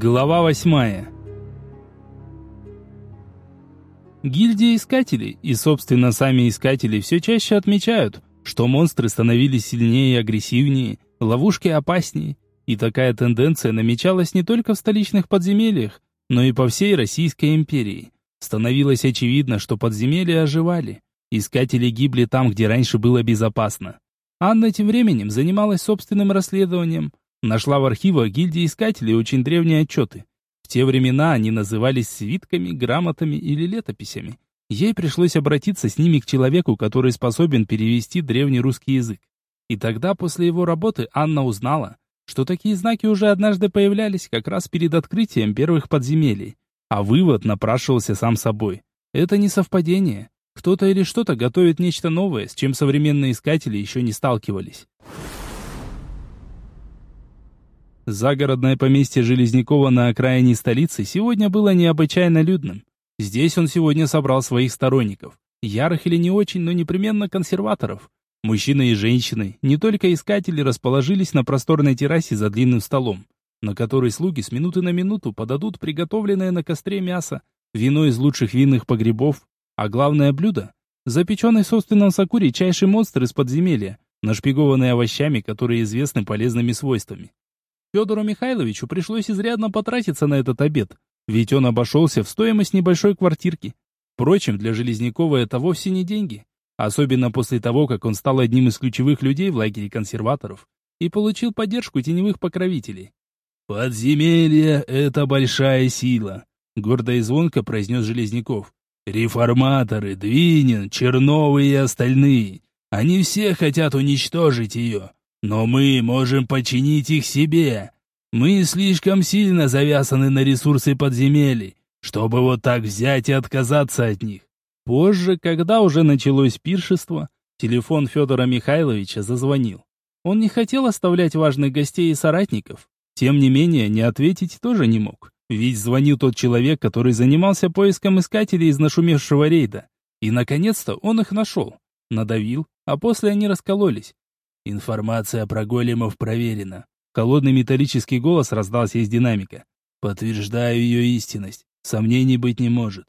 Глава восьмая. Гильдия искателей и, собственно, сами искатели все чаще отмечают, что монстры становились сильнее и агрессивнее, ловушки опаснее, и такая тенденция намечалась не только в столичных подземельях, но и по всей Российской империи. Становилось очевидно, что подземелья оживали, искатели гибли там, где раньше было безопасно. Анна тем временем занималась собственным расследованием, Нашла в архивах гильдии искателей очень древние отчеты. В те времена они назывались свитками, грамотами или летописями. Ей пришлось обратиться с ними к человеку, который способен перевести древний русский язык. И тогда, после его работы, Анна узнала, что такие знаки уже однажды появлялись как раз перед открытием первых подземелий. А вывод напрашивался сам собой. Это не совпадение. Кто-то или что-то готовит нечто новое, с чем современные искатели еще не сталкивались. Загородное поместье Железнякова на окраине столицы сегодня было необычайно людным. Здесь он сегодня собрал своих сторонников. Ярых или не очень, но непременно консерваторов. Мужчины и женщины, не только искатели, расположились на просторной террасе за длинным столом, на который слуги с минуты на минуту подадут приготовленное на костре мясо, вино из лучших винных погребов, а главное блюдо – запеченный в собственном соку редчайший монстр из подземелья, нашпигованный овощами, которые известны полезными свойствами. Федору Михайловичу пришлось изрядно потратиться на этот обед, ведь он обошелся в стоимость небольшой квартирки. Впрочем, для Железнякова это вовсе не деньги, особенно после того, как он стал одним из ключевых людей в лагере консерваторов и получил поддержку теневых покровителей. «Подземелье — это большая сила», — гордо и звонко произнес Железняков. «Реформаторы, Двинин, Черновы и остальные, они все хотят уничтожить ее, но мы можем подчинить их себе. Мы слишком сильно завязаны на ресурсы подземелий, чтобы вот так взять и отказаться от них. Позже, когда уже началось пиршество, телефон Федора Михайловича зазвонил. Он не хотел оставлять важных гостей и соратников. Тем не менее, не ответить тоже не мог. Ведь звонил тот человек, который занимался поиском искателей из нашумевшего рейда. И, наконец-то, он их нашел. Надавил, а после они раскололись. Информация про големов проверена. Холодный металлический голос раздался из динамика. Подтверждаю ее истинность. Сомнений быть не может.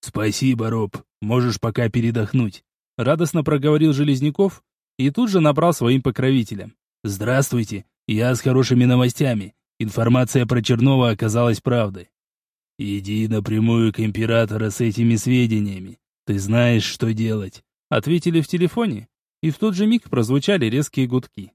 Спасибо, Роб. Можешь пока передохнуть. Радостно проговорил Железняков и тут же набрал своим покровителям. Здравствуйте. Я с хорошими новостями. Информация про Чернова оказалась правдой. Иди напрямую к императору с этими сведениями. Ты знаешь, что делать. Ответили в телефоне, и в тот же миг прозвучали резкие гудки.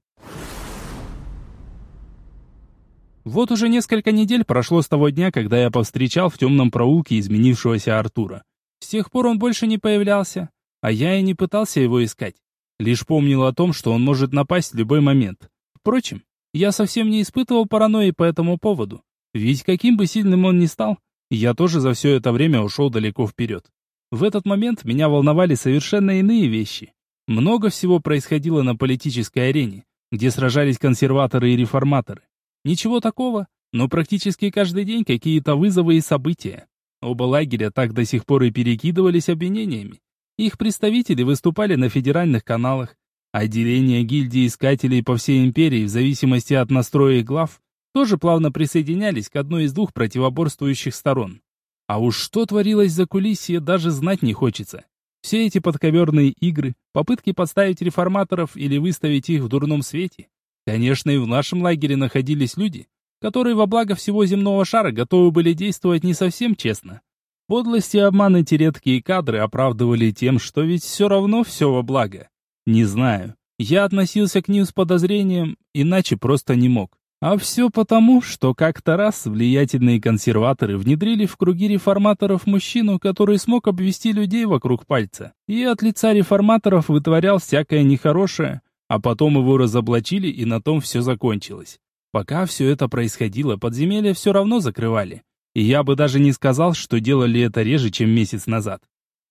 Вот уже несколько недель прошло с того дня, когда я повстречал в темном проулке изменившегося Артура. С тех пор он больше не появлялся, а я и не пытался его искать. Лишь помнил о том, что он может напасть в любой момент. Впрочем, я совсем не испытывал паранойи по этому поводу. Ведь каким бы сильным он ни стал, я тоже за все это время ушел далеко вперед. В этот момент меня волновали совершенно иные вещи. Много всего происходило на политической арене, где сражались консерваторы и реформаторы. Ничего такого, но практически каждый день какие-то вызовы и события. Оба лагеря так до сих пор и перекидывались обвинениями. Их представители выступали на федеральных каналах. Отделения гильдии искателей по всей империи, в зависимости от настроя их глав, тоже плавно присоединялись к одной из двух противоборствующих сторон. А уж что творилось за кулисье, даже знать не хочется. Все эти подковерные игры, попытки подставить реформаторов или выставить их в дурном свете. Конечно, и в нашем лагере находились люди, которые во благо всего земного шара готовы были действовать не совсем честно. Подлости и обман эти редкие кадры оправдывали тем, что ведь все равно все во благо. Не знаю. Я относился к ним с подозрением, иначе просто не мог. А все потому, что как-то раз влиятельные консерваторы внедрили в круги реформаторов мужчину, который смог обвести людей вокруг пальца, и от лица реформаторов вытворял всякое нехорошее, а потом его разоблачили, и на том все закончилось. Пока все это происходило, подземелья все равно закрывали. И я бы даже не сказал, что делали это реже, чем месяц назад.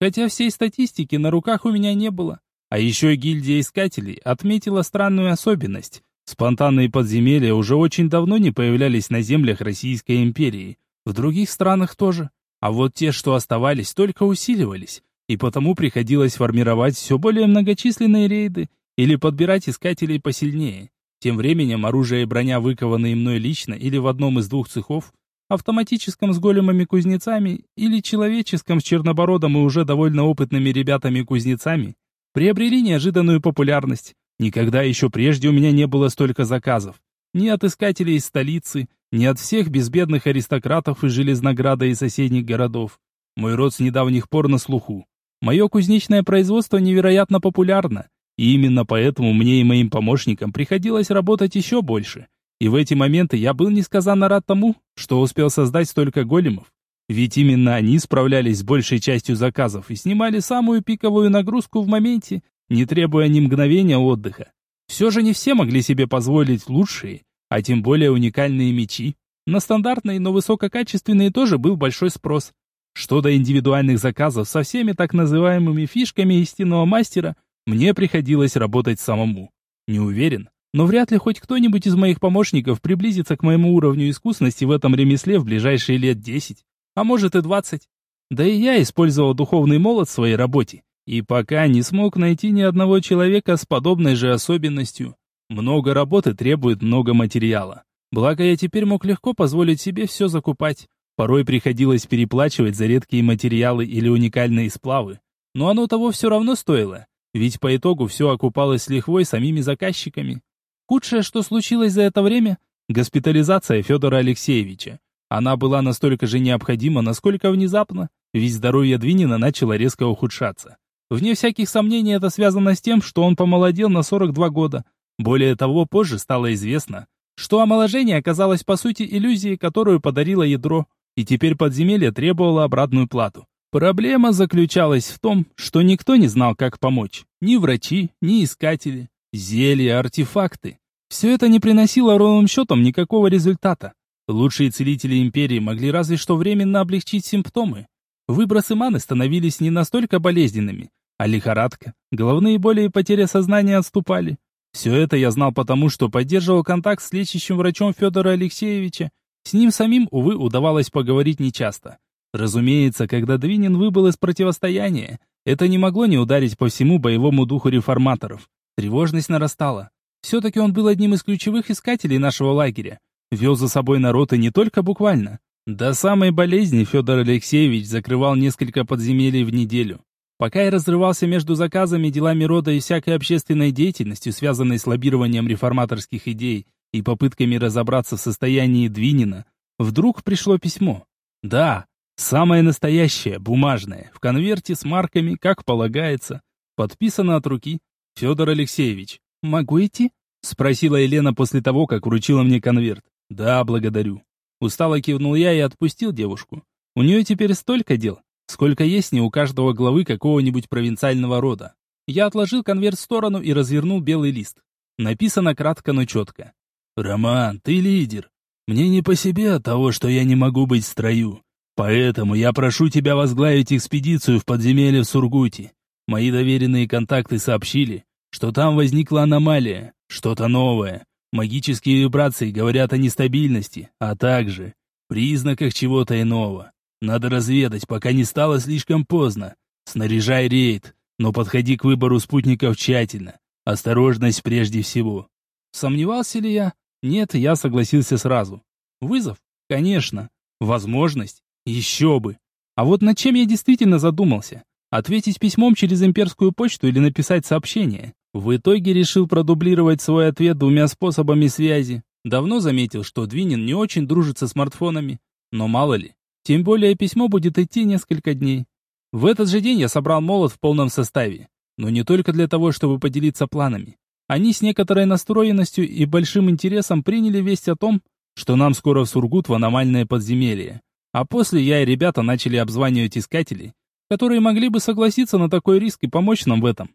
Хотя всей статистики на руках у меня не было. А еще гильдия искателей отметила странную особенность. Спонтанные подземелья уже очень давно не появлялись на землях Российской империи. В других странах тоже. А вот те, что оставались, только усиливались. И потому приходилось формировать все более многочисленные рейды или подбирать искателей посильнее. Тем временем оружие и броня, выкованные мной лично или в одном из двух цехов, автоматическом с големами-кузнецами или человеческом с чернобородом и уже довольно опытными ребятами-кузнецами, приобрели неожиданную популярность. Никогда еще прежде у меня не было столько заказов. Ни от искателей из столицы, ни от всех безбедных аристократов из Железнограда и соседних городов. Мой род с недавних пор на слуху. Мое кузнечное производство невероятно популярно, и именно поэтому мне и моим помощникам приходилось работать еще больше. И в эти моменты я был несказанно рад тому, что успел создать столько големов. Ведь именно они справлялись с большей частью заказов и снимали самую пиковую нагрузку в моменте, не требуя ни мгновения отдыха. Все же не все могли себе позволить лучшие, а тем более уникальные мечи. На стандартные, но высококачественные тоже был большой спрос. Что до индивидуальных заказов со всеми так называемыми фишками истинного мастера, мне приходилось работать самому. Не уверен, но вряд ли хоть кто-нибудь из моих помощников приблизится к моему уровню искусности в этом ремесле в ближайшие лет 10, а может и 20. Да и я использовал духовный молот в своей работе, и пока не смог найти ни одного человека с подобной же особенностью. Много работы требует много материала. Благо я теперь мог легко позволить себе все закупать. Порой приходилось переплачивать за редкие материалы или уникальные сплавы. Но оно того все равно стоило, ведь по итогу все окупалось с лихвой самими заказчиками. Худшее, что случилось за это время – госпитализация Федора Алексеевича. Она была настолько же необходима, насколько внезапно, ведь здоровье Двинина начало резко ухудшаться. Вне всяких сомнений это связано с тем, что он помолодел на 42 года. Более того, позже стало известно, что омоложение оказалось по сути иллюзией, которую подарило ядро, и теперь подземелье требовало обратную плату. Проблема заключалась в том, что никто не знал, как помочь. Ни врачи, ни искатели, зелья, артефакты. Все это не приносило ровным счетом никакого результата. Лучшие целители империи могли разве что временно облегчить симптомы. Выбросы маны становились не настолько болезненными, а лихорадка, головные боли и потеря сознания отступали. Все это я знал потому, что поддерживал контакт с лечащим врачом Федора Алексеевича. С ним самим, увы, удавалось поговорить нечасто. Разумеется, когда Двинин выбыл из противостояния, это не могло не ударить по всему боевому духу реформаторов. Тревожность нарастала. Все-таки он был одним из ключевых искателей нашего лагеря. Вел за собой народ и не только буквально. До самой болезни Федор Алексеевич закрывал несколько подземелий в неделю. Пока я разрывался между заказами, делами рода и всякой общественной деятельностью, связанной с лоббированием реформаторских идей и попытками разобраться в состоянии Двинина, вдруг пришло письмо. Да, самое настоящее, бумажное, в конверте с марками, как полагается, подписано от руки. Федор Алексеевич, могу идти? Спросила Елена после того, как вручила мне конверт. Да, благодарю. Устало кивнул я и отпустил девушку. У нее теперь столько дел, сколько есть не у каждого главы какого-нибудь провинциального рода. Я отложил конверт в сторону и развернул белый лист. Написано кратко, но четко. «Роман, ты лидер. Мне не по себе от того, что я не могу быть в строю. Поэтому я прошу тебя возглавить экспедицию в подземелье в Сургуте. Мои доверенные контакты сообщили, что там возникла аномалия, что-то новое. Магические вибрации говорят о нестабильности, а также признаках чего-то иного. Надо разведать, пока не стало слишком поздно. Снаряжай рейд, но подходи к выбору спутников тщательно. Осторожность прежде всего. Сомневался ли я? Нет, я согласился сразу. Вызов? Конечно. Возможность? Еще бы. А вот над чем я действительно задумался? Ответить письмом через имперскую почту или написать сообщение? В итоге решил продублировать свой ответ двумя способами связи. Давно заметил, что Двинин не очень дружит со смартфонами. Но мало ли, тем более письмо будет идти несколько дней. В этот же день я собрал молот в полном составе. Но не только для того, чтобы поделиться планами. Они с некоторой настроенностью и большим интересом приняли весть о том, что нам скоро в Сургут в аномальное подземелье. А после я и ребята начали обзванивать искателей, которые могли бы согласиться на такой риск и помочь нам в этом.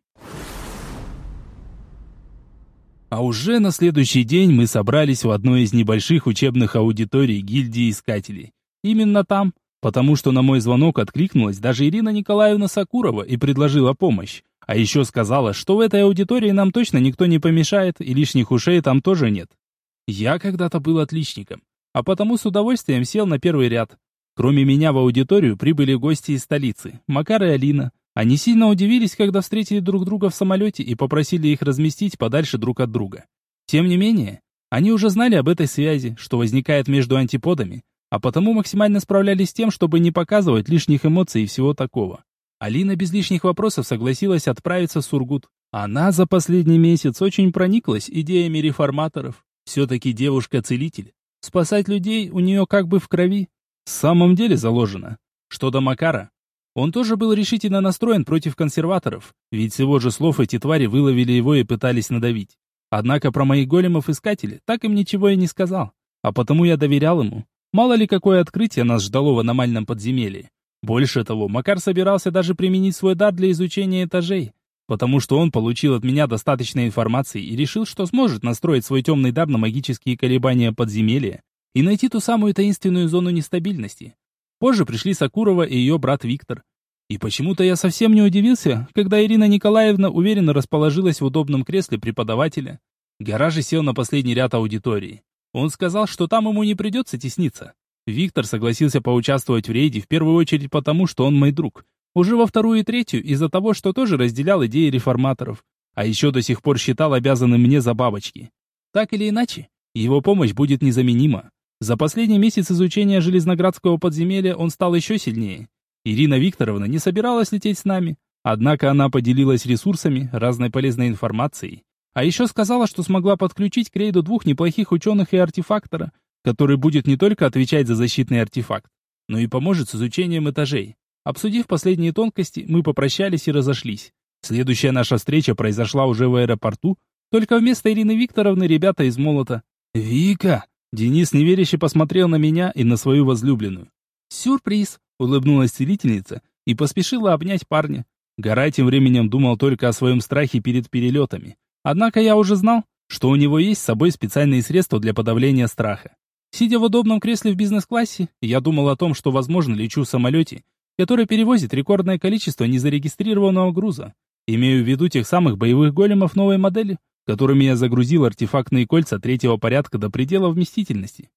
А уже на следующий день мы собрались в одной из небольших учебных аудиторий гильдии искателей. Именно там, потому что на мой звонок откликнулась даже Ирина Николаевна Сакурова и предложила помощь. А еще сказала, что в этой аудитории нам точно никто не помешает, и лишних ушей там тоже нет. Я когда-то был отличником, а потому с удовольствием сел на первый ряд. Кроме меня в аудиторию прибыли гости из столицы, Макар и Алина. Они сильно удивились, когда встретили друг друга в самолете и попросили их разместить подальше друг от друга. Тем не менее, они уже знали об этой связи, что возникает между антиподами, а потому максимально справлялись с тем, чтобы не показывать лишних эмоций и всего такого. Алина без лишних вопросов согласилась отправиться в Сургут. Она за последний месяц очень прониклась идеями реформаторов. Все-таки девушка-целитель. Спасать людей у нее как бы в крови. В самом деле заложено. Что до Макара, он тоже был решительно настроен против консерваторов, ведь с его же слов эти твари выловили его и пытались надавить. Однако про моих големов-искателей так им ничего и не сказал, а потому я доверял ему. Мало ли какое открытие нас ждало в аномальном подземелье. Больше того, Макар собирался даже применить свой дар для изучения этажей, потому что он получил от меня достаточно информации и решил, что сможет настроить свой темный дар на магические колебания подземелья и найти ту самую таинственную зону нестабильности. Позже пришли Сакурова и ее брат Виктор. И почему-то я совсем не удивился, когда Ирина Николаевна уверенно расположилась в удобном кресле преподавателя. Гараж сел на последний ряд аудитории. Он сказал, что там ему не придется тесниться. Виктор согласился поучаствовать в рейде в первую очередь потому, что он мой друг. Уже во вторую и третью из-за того, что тоже разделял идеи реформаторов. А еще до сих пор считал обязанным мне за бабочки. Так или иначе, его помощь будет незаменима. За последний месяц изучения Железноградского подземелья он стал еще сильнее. Ирина Викторовна не собиралась лететь с нами, однако она поделилась ресурсами, разной полезной информацией. А еще сказала, что смогла подключить к рейду двух неплохих ученых и артефактора, который будет не только отвечать за защитный артефакт, но и поможет с изучением этажей. Обсудив последние тонкости, мы попрощались и разошлись. Следующая наша встреча произошла уже в аэропорту, только вместо Ирины Викторовны ребята из Молота. «Вика!» Денис неверяще посмотрел на меня и на свою возлюбленную. «Сюрприз!» улыбнулась целительница и поспешила обнять парня. Гарай тем временем думал только о своем страхе перед перелетами. Однако я уже знал, что у него есть с собой специальные средства для подавления страха. Сидя в удобном кресле в бизнес-классе, я думал о том, что, возможно, лечу в самолете, который перевозит рекордное количество незарегистрированного груза. Имею в виду тех самых боевых големов новой модели, которыми я загрузил артефактные кольца третьего порядка до предела вместительности.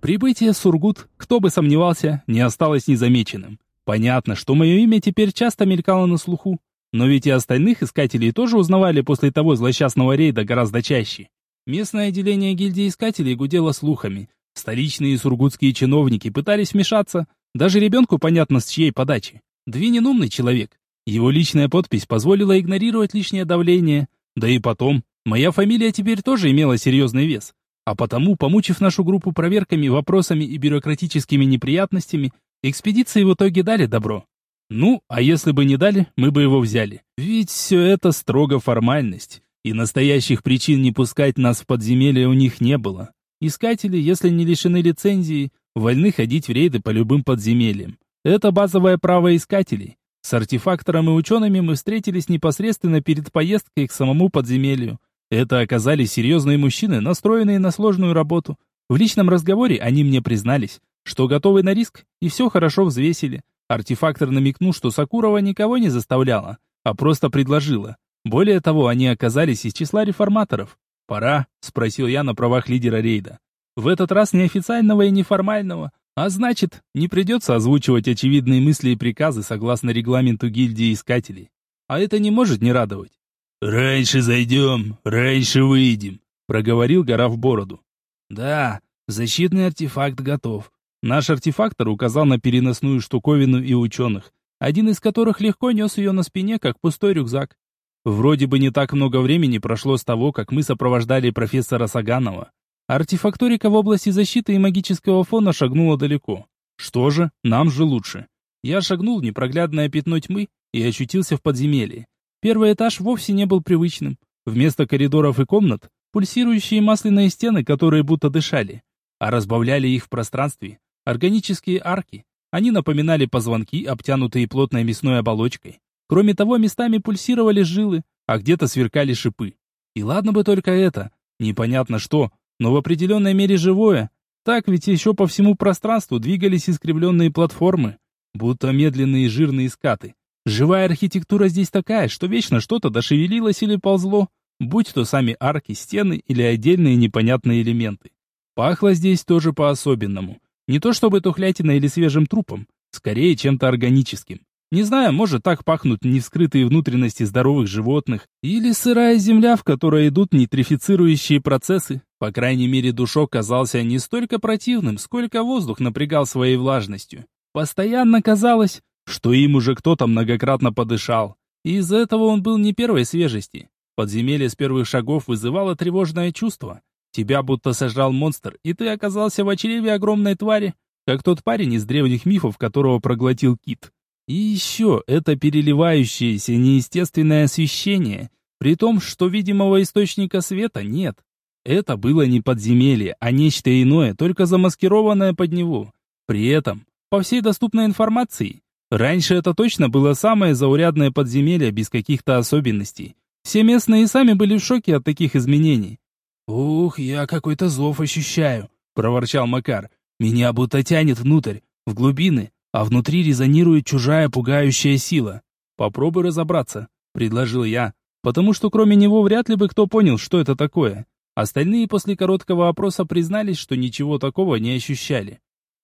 Прибытие в Сургут, кто бы сомневался, не осталось незамеченным. Понятно, что мое имя теперь часто мелькало на слуху, но ведь и остальных искателей тоже узнавали после того злосчастного рейда гораздо чаще. Местное отделение гильдии искателей гудело слухами. Столичные сургутские чиновники пытались вмешаться, даже ребенку понятно с чьей подачи. Двинин умный человек. Его личная подпись позволила игнорировать лишнее давление. Да и потом, моя фамилия теперь тоже имела серьезный вес. А потому, помучив нашу группу проверками, вопросами и бюрократическими неприятностями, экспедиции в итоге дали добро. Ну, а если бы не дали, мы бы его взяли. Ведь все это строго формальность, и настоящих причин не пускать нас в подземелье у них не было. Искатели, если не лишены лицензии, вольны ходить в рейды по любым подземельям. Это базовое право искателей. С артефактором и учеными мы встретились непосредственно перед поездкой к самому подземелью. Это оказались серьезные мужчины, настроенные на сложную работу. В личном разговоре они мне признались, что готовы на риск и все хорошо взвесили. Артефактор намекнул, что Сакурова никого не заставляла, а просто предложила. Более того, они оказались из числа реформаторов. «Пора?» – спросил я на правах лидера рейда. В этот раз неофициального и неформального, а значит, не придется озвучивать очевидные мысли и приказы согласно регламенту гильдии искателей. А это не может не радовать. «Раньше зайдем, раньше выйдем», — проговорил гора в бороду. «Да, защитный артефакт готов». Наш артефактор указал на переносную штуковину и ученых, один из которых легко нес ее на спине, как пустой рюкзак. Вроде бы не так много времени прошло с того, как мы сопровождали профессора Саганова. Артефакторика в области защиты и магического фона шагнула далеко. Что же, нам же лучше. Я шагнул в непроглядное пятно тьмы и очутился в подземелье. Первый этаж вовсе не был привычным. Вместо коридоров и комнат – пульсирующие масляные стены, которые будто дышали. А разбавляли их в пространстве – органические арки. Они напоминали позвонки, обтянутые плотной мясной оболочкой. Кроме того, местами пульсировали жилы, а где-то сверкали шипы. И ладно бы только это, непонятно что, но в определенной мере живое. Так ведь еще по всему пространству двигались искривленные платформы, будто медленные жирные скаты. Живая архитектура здесь такая, что вечно что-то дошевелилось или ползло, будь то сами арки, стены или отдельные непонятные элементы. Пахло здесь тоже по-особенному. Не то чтобы тухлятиной или свежим трупом, скорее чем-то органическим. Не знаю, может так пахнут невскрытые внутренности здоровых животных, или сырая земля, в которой идут нейтрифицирующие процессы. По крайней мере, душок казался не столько противным, сколько воздух напрягал своей влажностью. Постоянно казалось, что им уже кто-то многократно подышал. И из-за этого он был не первой свежести. Подземелье с первых шагов вызывало тревожное чувство. Тебя будто сожрал монстр, и ты оказался в чреве огромной твари, как тот парень из древних мифов, которого проглотил кит. И еще это переливающееся неестественное освещение, при том, что видимого источника света нет. Это было не подземелье, а нечто иное, только замаскированное под него. При этом, по всей доступной информации, раньше это точно было самое заурядное подземелье без каких-то особенностей. Все местные сами были в шоке от таких изменений. «Ух, я какой-то зов ощущаю», — проворчал Макар. «Меня будто тянет внутрь, в глубины, а внутри резонирует чужая пугающая сила. Попробуй разобраться, предложил я, потому что кроме него вряд ли бы кто понял, что это такое. Остальные после короткого опроса признались, что ничего такого не ощущали.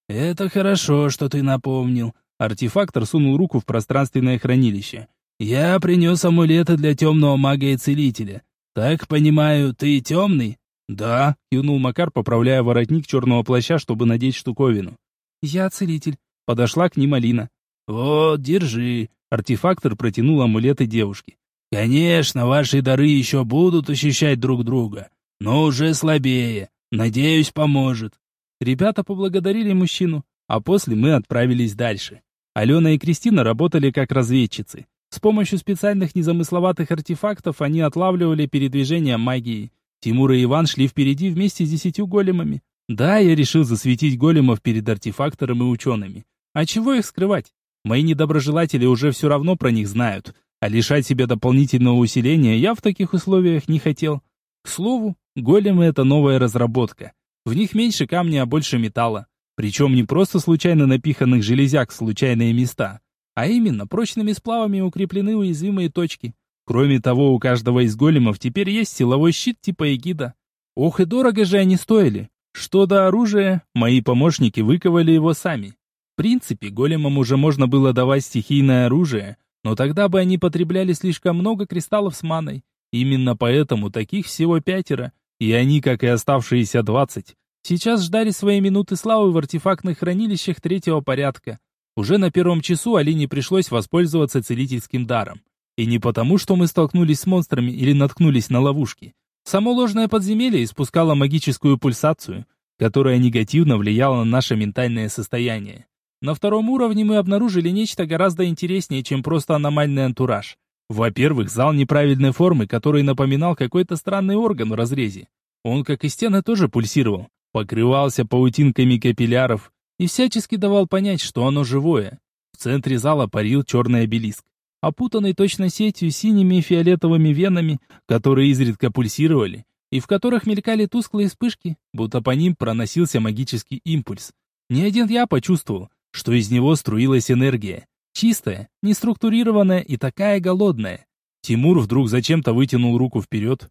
Это хорошо, что ты напомнил. Артефактор сунул руку в пространственное хранилище. Я принес амулеты для темного мага и целителя. Так понимаю, ты темный? Да, кивнул Макар, поправляя воротник черного плаща, чтобы надеть штуковину. Я целитель, Подошла к ним Алина. «Вот, держи». Артефактор протянул амулеты девушке. «Конечно, ваши дары еще будут ощущать друг друга, но уже слабее. Надеюсь, поможет». Ребята поблагодарили мужчину, а после мы отправились дальше. Алена и Кристина работали как разведчицы. С помощью специальных незамысловатых артефактов они отлавливали передвижение магии. Тимур и Иван шли впереди вместе с десятью големами. Да, я решил засветить големов перед артефактором и учеными. А чего их скрывать? Мои недоброжелатели уже все равно про них знают, а лишать себя дополнительного усиления я в таких условиях не хотел. К слову, големы — это новая разработка. В них меньше камня, а больше металла. Причем не просто случайно напиханных железяк в случайные места, а именно прочными сплавами укреплены уязвимые точки. Кроме того, у каждого из големов теперь есть силовой щит типа эгида. Ох и дорого же они стоили. Что до оружия, мои помощники выковали его сами принципе, големам уже можно было давать стихийное оружие, но тогда бы они потребляли слишком много кристаллов с маной. Именно поэтому таких всего пятеро, и они, как и оставшиеся двадцать, сейчас ждали своей минуты славы в артефактных хранилищах третьего порядка. Уже на первом часу Алине пришлось воспользоваться целительским даром. И не потому, что мы столкнулись с монстрами или наткнулись на ловушки. Само ложное подземелье испускало магическую пульсацию, которая негативно влияла на наше ментальное состояние. На втором уровне мы обнаружили нечто гораздо интереснее, чем просто аномальный антураж. Во-первых, зал неправильной формы, который напоминал какой-то странный орган в разрезе. Он, как и стены, тоже пульсировал, покрывался паутинками капилляров и всячески давал понять, что оно живое. В центре зала парил черный обелиск, опутанный точно сетью синими и фиолетовыми венами, которые изредка пульсировали, и в которых мелькали тусклые вспышки, будто по ним проносился магический импульс. Не один я почувствовал, что из него струилась энергия. Чистая, неструктурированная и такая голодная. Тимур вдруг зачем-то вытянул руку вперед.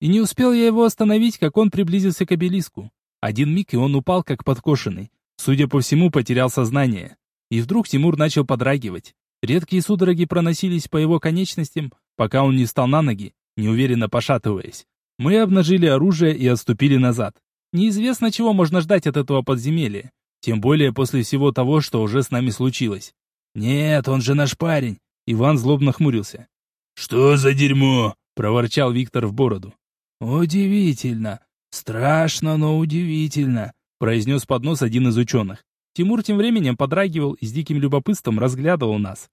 И не успел я его остановить, как он приблизился к обелиску. Один миг, и он упал, как подкошенный. Судя по всему, потерял сознание. И вдруг Тимур начал подрагивать. Редкие судороги проносились по его конечностям, пока он не встал на ноги, неуверенно пошатываясь. Мы обнажили оружие и отступили назад. Неизвестно, чего можно ждать от этого подземелья. Тем более после всего того, что уже с нами случилось. «Нет, он же наш парень!» Иван злобно хмурился. «Что за дерьмо?» — проворчал Виктор в бороду. «Удивительно. Страшно, но удивительно», — произнес под нос один из ученых. Тимур тем временем подрагивал и с диким любопытством разглядывал нас.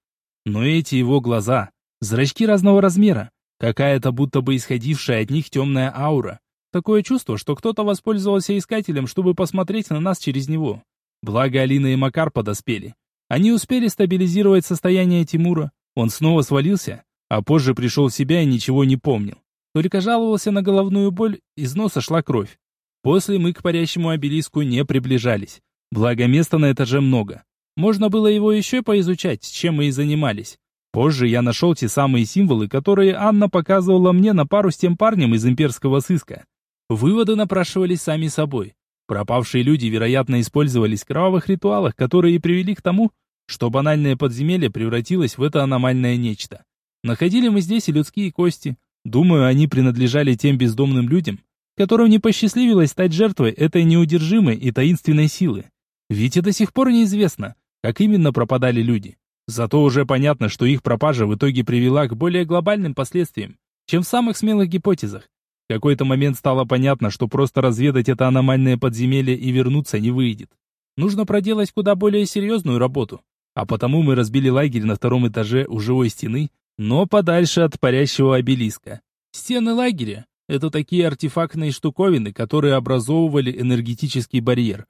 Но эти его глаза, зрачки разного размера, какая-то будто бы исходившая от них темная аура. Такое чувство, что кто-то воспользовался искателем, чтобы посмотреть на нас через него. Благо Алина и Макар подоспели. Они успели стабилизировать состояние Тимура. Он снова свалился, а позже пришел в себя и ничего не помнил. Только жаловался на головную боль, из носа шла кровь. После мы к парящему обелиску не приближались. Благо места на этаже много. Можно было его еще поизучать, чем мы и занимались. Позже я нашел те самые символы, которые Анна показывала мне на пару с тем парнем из имперского сыска. Выводы напрашивались сами собой. Пропавшие люди, вероятно, использовались в кровавых ритуалах, которые привели к тому, что банальное подземелье превратилось в это аномальное нечто. Находили мы здесь и людские кости. Думаю, они принадлежали тем бездомным людям, которым не посчастливилось стать жертвой этой неудержимой и таинственной силы. Ведь и до сих пор неизвестно, как именно пропадали люди. Зато уже понятно, что их пропажа в итоге привела к более глобальным последствиям, чем в самых смелых гипотезах. В какой-то момент стало понятно, что просто разведать это аномальное подземелье и вернуться не выйдет. Нужно проделать куда более серьезную работу. А потому мы разбили лагерь на втором этаже у живой стены, но подальше от парящего обелиска. Стены лагеря — это такие артефактные штуковины, которые образовывали энергетический барьер.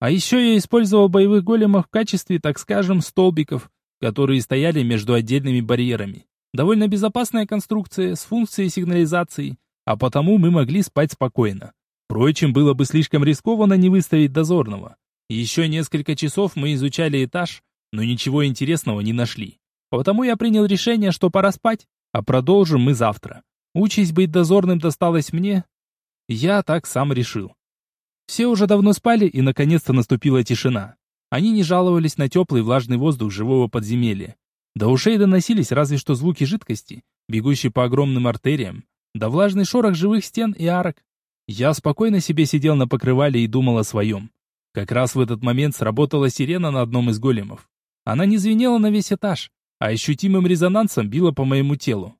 А еще я использовал боевых големов в качестве, так скажем, столбиков, которые стояли между отдельными барьерами. Довольно безопасная конструкция с функцией сигнализации, а потому мы могли спать спокойно. Впрочем, было бы слишком рискованно не выставить дозорного. Еще несколько часов мы изучали этаж, но ничего интересного не нашли. Потому я принял решение, что пора спать, а продолжим мы завтра. Участь быть дозорным досталась мне. Я так сам решил. Все уже давно спали, и наконец-то наступила тишина. Они не жаловались на теплый влажный воздух живого подземелья. До ушей доносились разве что звуки жидкости, бегущей по огромным артериям, да влажный шорох живых стен и арок. Я спокойно себе сидел на покрывале и думал о своем. Как раз в этот момент сработала сирена на одном из големов. Она не звенела на весь этаж, а ощутимым резонансом била по моему телу.